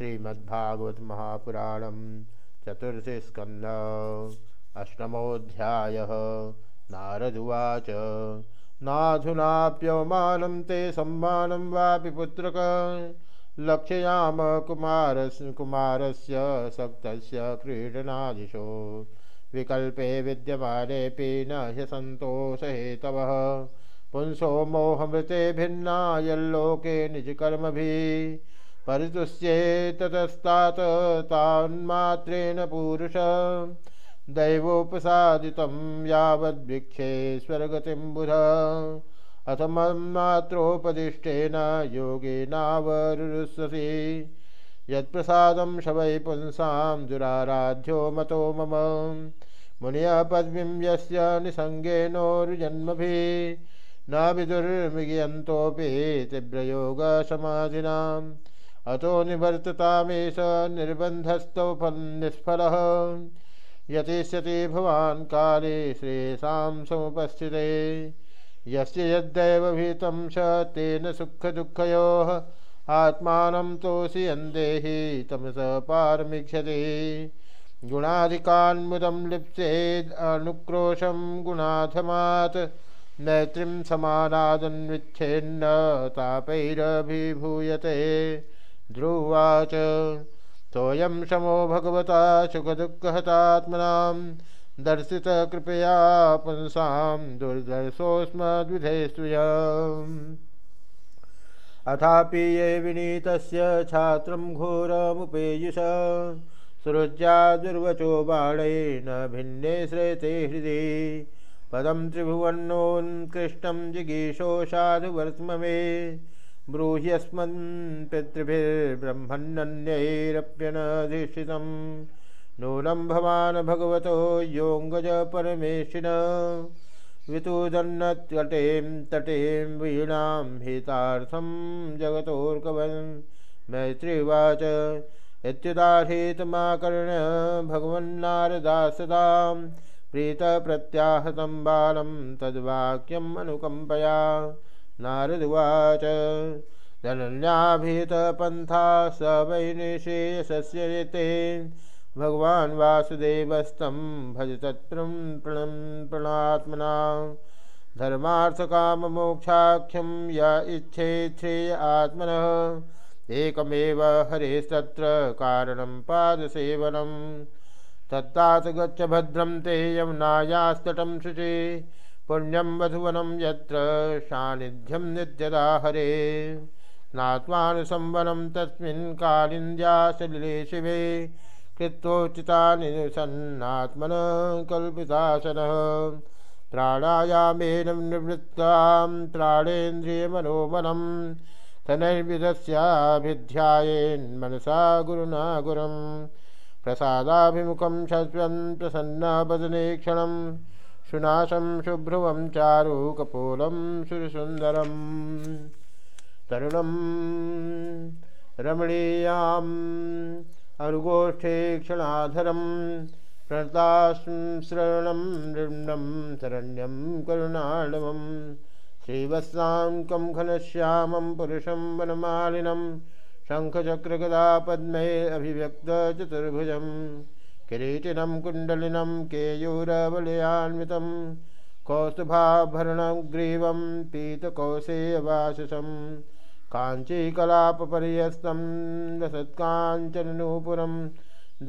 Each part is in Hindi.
श्रीमद्भागवत महापुराण चतुर्थ स्कंद अष्टमोध्याय नारदुवाच नाधुनाप्यवमानं ते सम्मानं वापि पुत्रक। लक्ष्याम कुमारस्य कुमारस्य सक्तस्य क्रीडनादिशो विकल्पे विद्यमानेऽपि न ह्यसन्तोषहेतवः पुंसो मोहमृते भिन्ना यल्लोके निजकर्मभिः। परितुष्येततस्तात् तान्मात्रेण पुरुष। दैवोपसादितं यावद्भिक्षेश्वरगतिं बुध अथ मन्मात्रोपदिष्टेन योगेनावरुरुस्वसि। यत्प्रसादं शवै पुंसां दुराराध्यो मतो मम। मुनिया पद्मीं यस्य निसङ्गेनोर्जन्मभिः न विदुर्मियन्तोऽपि तीव्रयोगसमाधिनाम्। अतो निवर्ततामेष निर्बन्धस्तौ निष्फलः यतिष्यति भवान् काले श्रेयसां समुपस्थिते। यस्य यद्दैवभीतं स तेन सुखदुःखयोः। आत्मानं तोषि यन्देहि, तमस पारमीक्षते गुणाधिकान्मुदं लिप्सेद् अनुक्रोशं गुणाधमात्। नैत्रिं समानादन्विच्छेन्न तापैरभिभूयते। ध्रुवाच। सोऽयं शमो भगवता सुखदुःखहतात्मनां दुर्दर्शोस्म पुंसां दुर्दर्शोऽस्मद्विधेस्तुय अथापि ये विनीतस्य छात्रं घोरमुपेयुष सुरुज्या दुर्वचो बाणेन भिन्ने श्रेते हृदि। पदं त्रिभुवनोत्कृष्टं जिगीषो साधुवर्त्म मे। ब्रूह्यस्मन् पितृभिर्ब्रह्मण्यैरप्यनधिष्ठितं नूनं भवान् भगवतो योऽङ्गज परमेशिन। वितुदन्नतटें तटें वीणां हितार्थं जगतोर्कवन् मैत्रीवाच इत्युदाहृतमाकर्ण भगवन्नारदासदां प्रीतप्रत्याहतं बालं तद्वाक्यम् अनुकम्पया। नारदुवाच। धनन्याभितपन्था स वै निशेषस्य ते भगवान् वासुदेवस्तं भज तत्प्रं प्रणं प्रणात्मना धर्मार्थकाममोक्षाख्यं य इच्छेच्छ्रेय आत्मनः। एकमेव हरेस्तत्र कारणं पादसेवनं। तत्तात् गच्छ भद्रं ते यमुनायास्तटं शुचि। पुण्यम मधुवनम यत्र सानिध्यम नित्यदा हरे। स्नात्वानुसंवनं तस्मिन् कालिन्द्यासलिले शिवे। कृत्वोचितानिसन्नात्मन कल्पितासनः। प्राणायामेन निवृत्तां प्राणेन्द्रियमनोमनं शनैर्विधस्याभिध्यायेन्मनसा गुरुना गुरुं प्रसादाभिमुखं शश्वन् प्रसन्नवदने क्षणम्। सुनाशं शुभ्रुवं चारु कपोलं सुरसुन्दरं तरुणं रमणीयाम् अनुगोष्ठे क्षणाधरं प्रणताश्रणं नृण्णं शरण्यं करुणाणवं श्रीवत्साङ्कं घनश्यामं पुरुषं वनमालिनं शङ्खचक्रगदा पद्मे अभिव्यक्तचतुर्भुजम् किरीटिनं कुण्डलिनं केयूरवलयान्वितं कौस्तुभाभरणग्रीवं पीतकौशेयवासिसं काञ्चीकलापपर्यस्तं लसत्काञ्चननूपुरं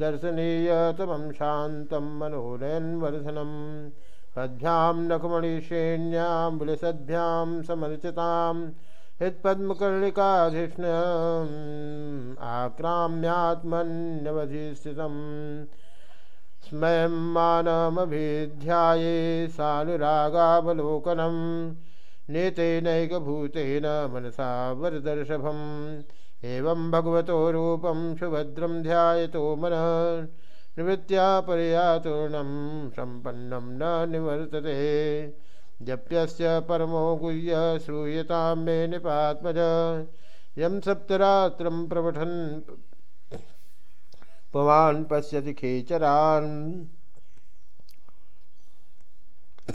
दर्शनीयतमं शान्तं मनोनयन्वर्धनं पद्भ्यां नखमणिश्रेण्यां विलसद्भ्यां समर्चितां हृत्पद्मकर्णिकाधिष्ण आक्राम्यात्मन्यवधिस्थितम् स्मयं मानमभिध्याये सानुरागावलोकनं नीतेनैकभूतेन मनसा वरदर्शभम् एवं भगवतो रूपं सुभद्रं ध्यायतो मनः निवृत्त्या पर्यातूर्णं सम्पन्नं न निवर्तते जप्यस्य परमो गुह्य श्रूयतां मे निपात्मज यं सप्तरात्रं प्रवठन् पवान् पश्यति खेचरान्।